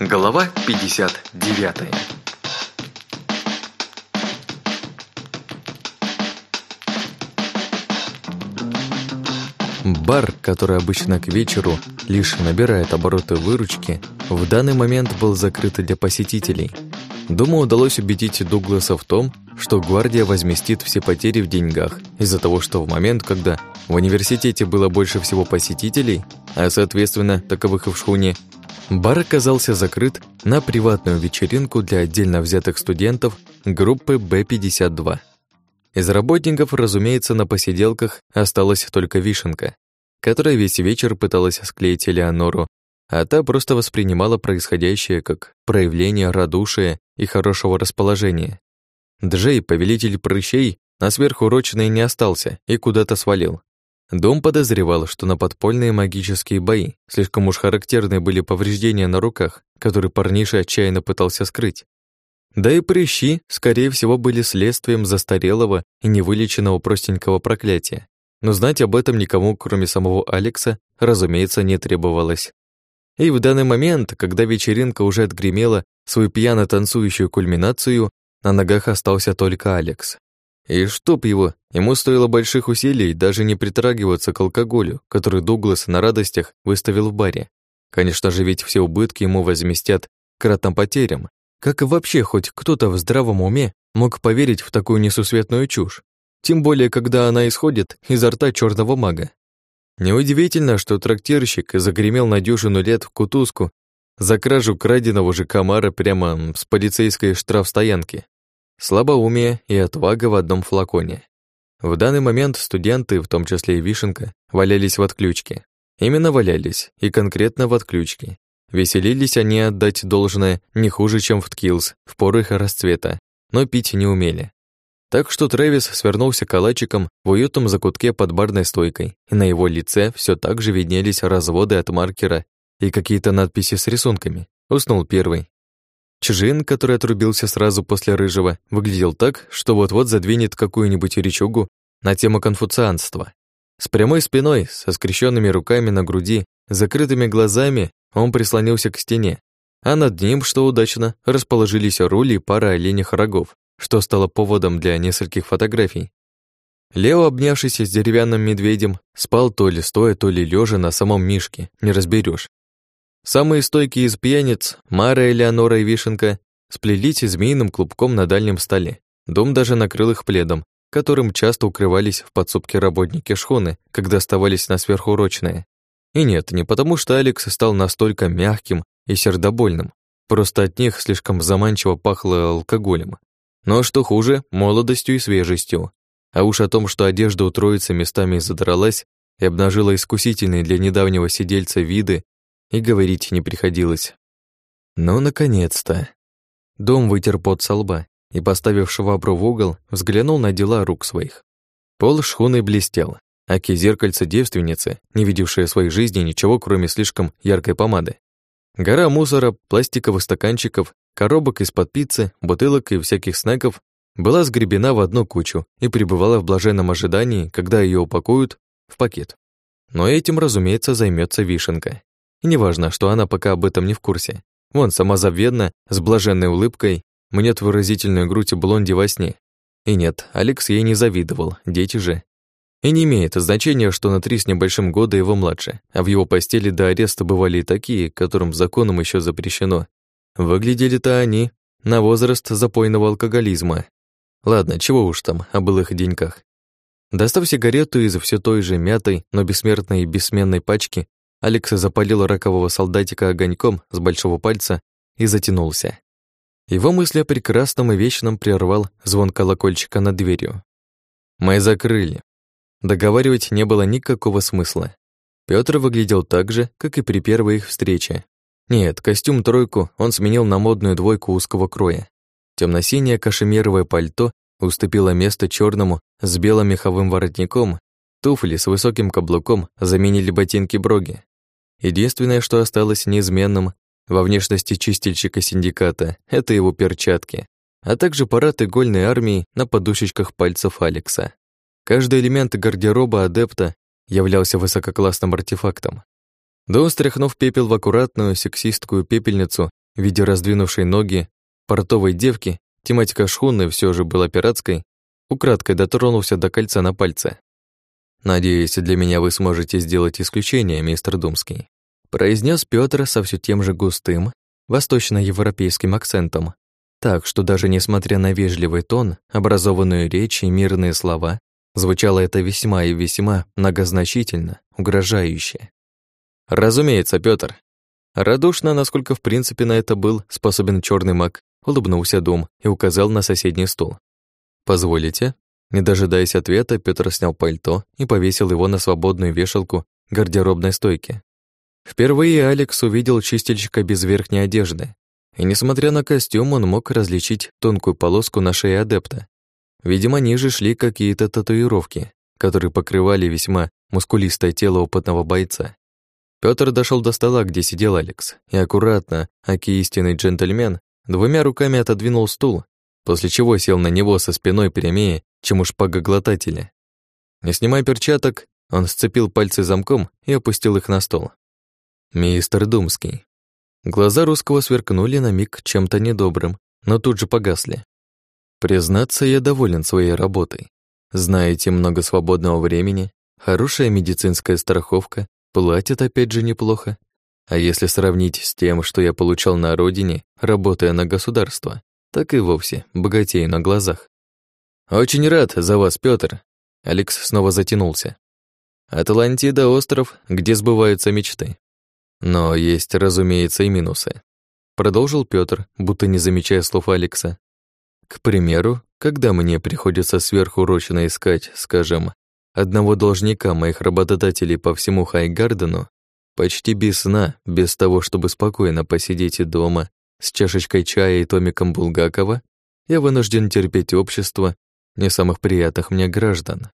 Глава 59 Бар, который обычно к вечеру лишь набирает обороты выручки, в данный момент был закрыт для посетителей. Думаю, удалось убедить Дугласа в том, что гвардия возместит все потери в деньгах из-за того, что в момент, когда в университете было больше всего посетителей, а соответственно таковых и в шхуне, Бар оказался закрыт на приватную вечеринку для отдельно взятых студентов группы Б-52. Из работников, разумеется, на посиделках осталась только Вишенка, которая весь вечер пыталась склеить Элеонору, а та просто воспринимала происходящее как проявление радушия и хорошего расположения. Джей, повелитель прыщей, на сверхурочной не остался и куда-то свалил. Дом подозревал, что на подпольные магические бои слишком уж характерны были повреждения на руках, которые парниша отчаянно пытался скрыть. Да и прыщи, скорее всего, были следствием застарелого и невылеченного простенького проклятия. Но знать об этом никому, кроме самого Алекса, разумеется, не требовалось. И в данный момент, когда вечеринка уже отгремела свою пьяно танцующую кульминацию, на ногах остался только Алекс. И чтоб его, ему стоило больших усилий даже не притрагиваться к алкоголю, который Дуглас на радостях выставил в баре. Конечно же, ведь все убытки ему возместят кратным потерям. Как и вообще хоть кто-то в здравом уме мог поверить в такую несусветную чушь? Тем более, когда она исходит изо рта черного мага. Неудивительно, что трактирщик загремел на дюжину лет в кутузку за кражу краденого же комара прямо с полицейской штрафстоянки. Слабоумие и отвага в одном флаконе. В данный момент студенты, в том числе и Вишенка, валялись в отключке. Именно валялись, и конкретно в отключке. Веселились они отдать должное не хуже, чем в Ткилс, в поры их расцвета, но пить не умели. Так что Трэвис свернулся калачиком в уютном закутке под барной стойкой, и на его лице все так же виднелись разводы от маркера и какие-то надписи с рисунками. Уснул первый, Чжин, который отрубился сразу после рыжего, выглядел так, что вот-вот задвинет какую-нибудь речугу на тему конфуцианства. С прямой спиной, со скрещенными руками на груди, закрытыми глазами, он прислонился к стене, а над ним, что удачно, расположились рули и пара оленях рогов, что стало поводом для нескольких фотографий. Лео, обнявшись с деревянным медведем, спал то ли стоя, то ли лежа на самом мишке, не разберешь. Самые стойкие из пьяниц, Мара, Элеонора и Вишенка, сплелись змеиным клубком на дальнем столе. Дом даже накрыл их пледом, которым часто укрывались в подсобке работники шхуны, когда оставались на сверхурочное. И нет, не потому что Алекс стал настолько мягким и сердобольным, просто от них слишком заманчиво пахло алкоголем. Но что хуже, молодостью и свежестью. А уж о том, что одежда у троицы местами задралась и обнажила искусительные для недавнего сидельца виды, и говорить не приходилось. Ну, наконец-то. Дом вытер пот со лба и, поставив швабру в угол, взглянул на дела рук своих. Пол шхуны блестел, аки зеркальце девственницы, не видевшая в своей жизни ничего, кроме слишком яркой помады. Гора мусора, пластиковых стаканчиков, коробок из-под пиццы, бутылок и всяких снеков была сгребена в одну кучу и пребывала в блаженном ожидании, когда ее упакуют в пакет. Но этим, разумеется, займется Вишенка. Неважно, что она пока об этом не в курсе. Вон, самозабвенно, с блаженной улыбкой, мнет выразительную грудь блонди во сне. И нет, Алекс ей не завидовал, дети же. И не имеет значения, что на три с небольшим года его младше, а в его постели до ареста бывали и такие, которым законом еще запрещено. Выглядели-то они на возраст запойного алкоголизма. Ладно, чего уж там о былых деньках. Достав сигарету из все той же мятой, но бессмертной и бессменной пачки, Алекс запалил ракового солдатика огоньком с большого пальца и затянулся. Его мысли о прекрасном и вечном прервал звон колокольчика над дверью. Мы закрыли. Договаривать не было никакого смысла. Пётр выглядел так же, как и при первой их встрече. Нет, костюм-тройку он сменил на модную двойку узкого кроя. Темно-синее кашемировое пальто уступило место черному с белым меховым воротником, туфли с высоким каблуком заменили ботинки Броги. Единственное, что осталось неизменным во внешности чистильщика синдиката, это его перчатки, а также парад игольной армии на подушечках пальцев Алекса. Каждый элемент гардероба адепта являлся высококлассным артефактом. До стряхнув пепел в аккуратную сексистскую пепельницу, в виде раздвинувшей ноги портовой девки, тематика шхуны все же была пиратской, украдкой дотронулся до кольца на пальце. «Надеюсь, для меня вы сможете сделать исключение, мистер Думский», произнес Пётр со все тем же густым, восточноевропейским акцентом, так что даже несмотря на вежливый тон, образованную речь и мирные слова, звучало это весьма и весьма многозначительно, угрожающе. «Разумеется, Пётр». Радушно, насколько в принципе на это был способен черный маг, улыбнулся Дум и указал на соседний стул. «Позволите?» Не дожидаясь ответа, Пётр снял пальто и повесил его на свободную вешалку гардеробной стойки. Впервые Алекс увидел чистильщика без верхней одежды, и несмотря на костюм, он мог различить тонкую полоску на шее адепта. Видимо, ниже шли какие-то татуировки, которые покрывали весьма мускулистое тело опытного бойца. Пётр дошел до стола, где сидел Алекс, и аккуратно, аки истинный джентльмен, двумя руками отодвинул стул, после чего сел на него со спиной прямее, чем у шпагоглотателя. Не снимая перчаток, он сцепил пальцы замком и опустил их на стол. «Мистер Думский, Глаза русского сверкнули на миг чем-то недобрым, но тут же погасли. Признаться, я доволен своей работой. Знаете, много свободного времени, хорошая медицинская страховка, платят опять же неплохо. А если сравнить с тем, что я получал на родине, работая на государство, так и вовсе богатею на глазах. Очень рад за вас, Пётр. Алекс снова затянулся. Атлантида — остров, где сбываются мечты. Но есть, разумеется, и минусы. Продолжил Пётр, будто не замечая слов Алекса. К примеру, когда мне приходится сверхурочно искать, скажем, одного должника моих работодателей по всему Хайгардену, почти без сна, без того, чтобы спокойно посидеть дома с чашечкой чая и томиком Булгакова, я вынужден терпеть общество не самых приятных мне граждан.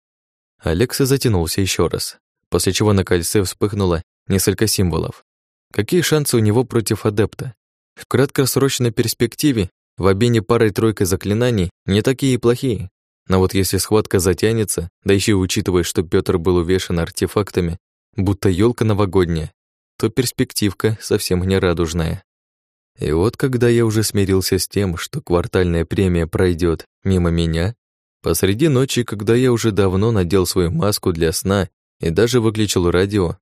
Алекса затянулся еще раз, после чего на кольце вспыхнуло несколько символов. Какие шансы у него против адепта? В краткосрочной перспективе в обмене парой-тройкой заклинаний не такие и плохие. Но вот если схватка затянется, да еще учитывая, что Пётр был увешан артефактами, будто елка новогодняя, то перспективка совсем не радужная. И вот когда я уже смирился с тем, что квартальная премия пройдет мимо меня, посреди ночи, когда я уже давно надел свою маску для сна и даже выключил радио,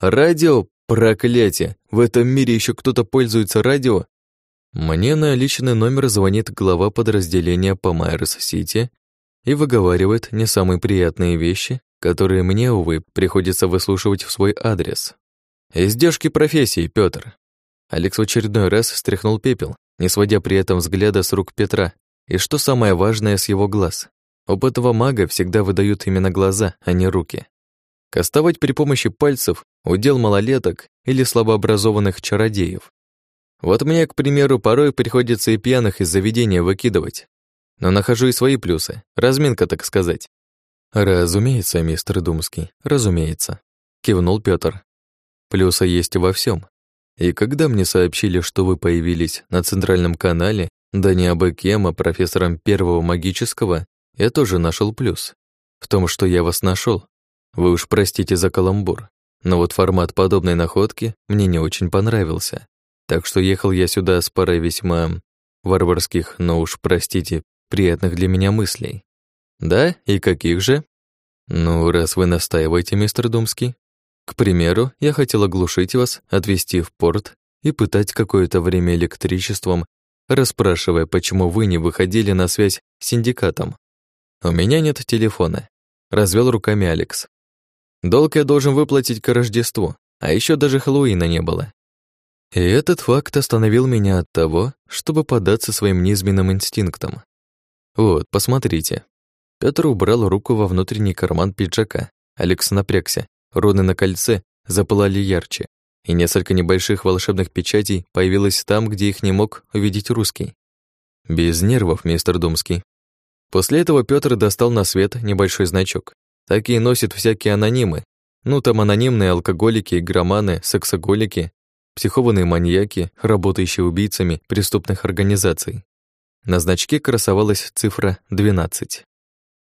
радио Проклятие! В этом мире еще кто-то пользуется радио? Мне на личный номер звонит глава подразделения по Майерс-Сити и выговаривает не самые приятные вещи, которые мне, увы, приходится выслушивать в свой адрес. Издержки профессии, Пётр. Алекс в очередной раз стряхнул пепел, не сводя при этом взгляда с рук Петра, и что самое важное, с его глаз. Опытного мага всегда выдают именно глаза, а не руки. Кастовать при помощи пальцев – удел малолеток или слабообразованных чародеев. Вот мне, к примеру, порой приходится и пьяных из заведения выкидывать. Но нахожу и свои плюсы. Разминка, так сказать. «Разумеется, мистер Думский, разумеется», — кивнул Пётр. «Плюсы есть во всем. И когда мне сообщили, что вы появились на Центральном канале, да не абы кем, а профессором первого магического, я тоже нашел плюс. В том, что я вас нашел, вы уж простите за каламбур, но вот формат подобной находки мне не очень понравился. Так что ехал я сюда с парой весьма варварских, но уж простите, приятных для меня мыслей. Да, и каких же? Ну, раз вы настаиваете, мистер Думский. К примеру, я хотел оглушить вас, отвезти в порт и пытать какое-то время электричеством, расспрашивая, почему вы не выходили на связь с синдикатом. У меня нет телефона. Развел руками Алекс. Долг я должен выплатить к Рождеству, а еще даже Хэллоуина не было. И этот факт остановил меня от того, чтобы податься своим низменным инстинктам. Вот, посмотрите. Петр убрал руку во внутренний карман пиджака. Алекс напрягся. Руны на кольце запылали ярче, и несколько небольших волшебных печатей появилось там, где их не мог увидеть русский. Без нервов, мистер Думский. После этого Петр достал на свет небольшой значок. Такие носят всякие анонимы. Ну, там анонимные алкоголики, громаны, сексоголики, психованные маньяки, работающие убийцами преступных организаций. На значке красовалась цифра 12.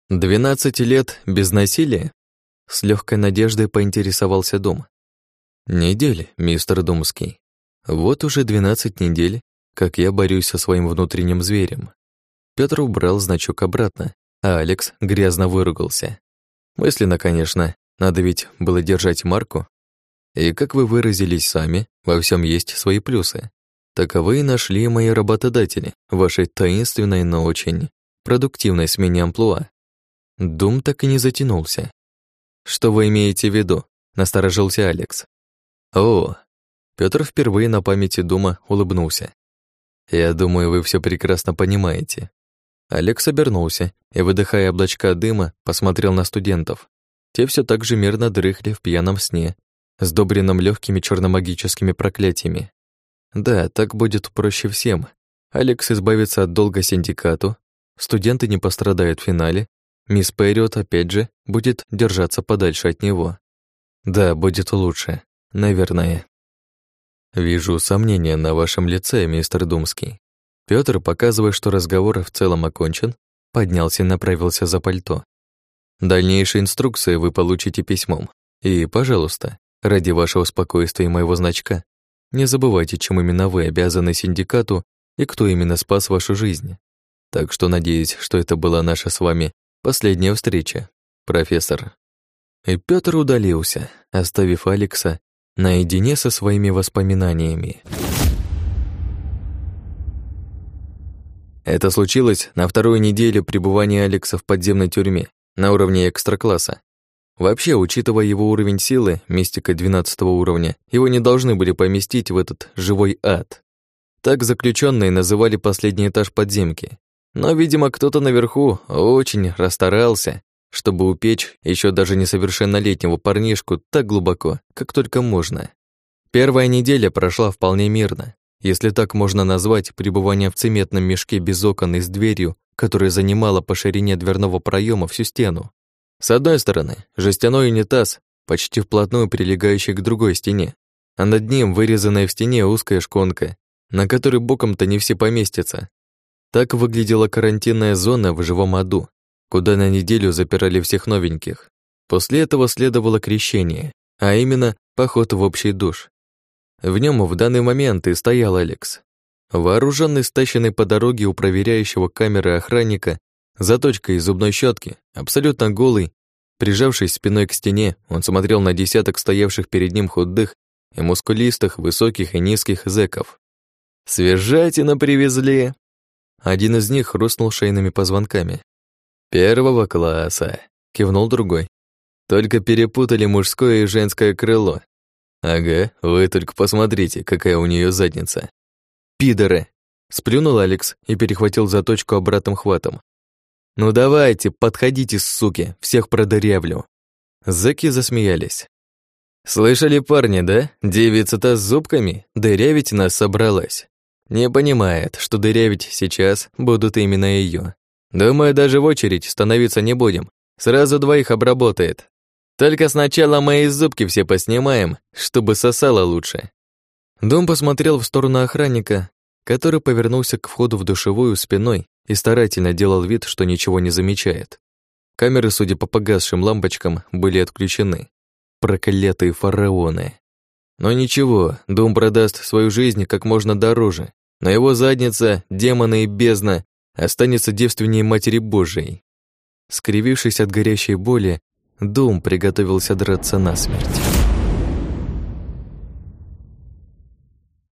12 лет без насилия? С легкой надеждой поинтересовался дом. Недели, мистер Думский. Вот уже 12 недель, как я борюсь со своим внутренним зверем. Петр убрал значок обратно, а Алекс грязно выругался. Мысленно, конечно, надо ведь было держать марку. И, как вы выразились сами, во всем есть свои плюсы. Таковы и нашли мои работодатели, вашей таинственной, но очень продуктивной смене амплуа. Дум так и не затянулся. «Что вы имеете в виду?» — насторожился Алекс. «О!» Пётр впервые на памяти Дума улыбнулся. «Я думаю, вы все прекрасно понимаете». Алекс обернулся и, выдыхая облачка дыма, посмотрел на студентов. Те все так же мирно дрыхли в пьяном сне, сдобренном легкими черномагическими проклятиями. Да, так будет проще всем. Алекс избавится от долга синдикату, студенты не пострадают в финале, мисс Пэриот, опять же, будет держаться подальше от него. Да, будет лучше, наверное. Вижу сомнения на вашем лице, мистер Думский. Пётр, показывая, что разговор в целом окончен, поднялся и направился за пальто. Дальнейшие инструкции вы получите письмом. И, пожалуйста, ради вашего спокойствия и моего значка, не забывайте, чем именно вы обязаны синдикату и кто именно спас вашу жизнь. Так что надеюсь, что это была наша с вами последняя встреча, профессор. И Пётр удалился, оставив Алекса наедине со своими воспоминаниями. Это случилось на вторую неделю пребывания Алекса в подземной тюрьме на уровне экстра-класса. Вообще, учитывая его уровень силы, мистика 12 уровня, его не должны были поместить в этот живой ад. Так заключенные называли последний этаж подземки. Но, видимо, кто-то наверху очень расстарался, чтобы упечь еще даже несовершеннолетнего парнишку так глубоко, как только можно. Первая неделя прошла вполне мирно, если так можно назвать пребывание в цементном мешке без окон и с дверью, которая занимала по ширине дверного проема всю стену. С одной стороны, жестяной унитаз, почти вплотную прилегающий к другой стене, а над ним вырезанная в стене узкая шконка, на которой боком-то не все поместятся. Так выглядела карантинная зона в живом аду, куда на неделю запирали всех новеньких. После этого следовало крещение, а именно поход в общий душ. В нем в данный момент и стоял Алекс. Вооруженный стащенный по дороге у проверяющего камеры охранника заточкой из зубной щетки, абсолютно голый, прижавшись спиной к стене, он смотрел на десяток стоявших перед ним худых и мускулистых, высоких и низких зэков. «Свежатина привезли!» Один из них хрустнул шейными позвонками. «Первого класса», — кивнул другой. «Только перепутали мужское и женское крыло. Ага, вы только посмотрите, какая у нее задница». «Пидоры!» — сплюнул Алекс и перехватил заточку обратным хватом. «Ну давайте, подходите, суки, всех продырявлю». Зэки засмеялись. «Слышали, парни, да? Девица-то с зубками дырявить нас собралась. Не понимает, что дырявить сейчас будут именно ее. Думаю, даже в очередь становиться не будем. Сразу двоих обработает. Только сначала мои зубки все поснимаем, чтобы сосало лучше». Дом посмотрел в сторону охранника, который повернулся к входу в душевую спиной и старательно делал вид, что ничего не замечает. Камеры, судя по погасшим лампочкам, были отключены. Проклятые фараоны. Но ничего, Дум продаст свою жизнь как можно дороже. На его задница, демоны и бездна, останется девственнее Матери Божией. Скривившись от горящей боли, Дум приготовился драться насмерть.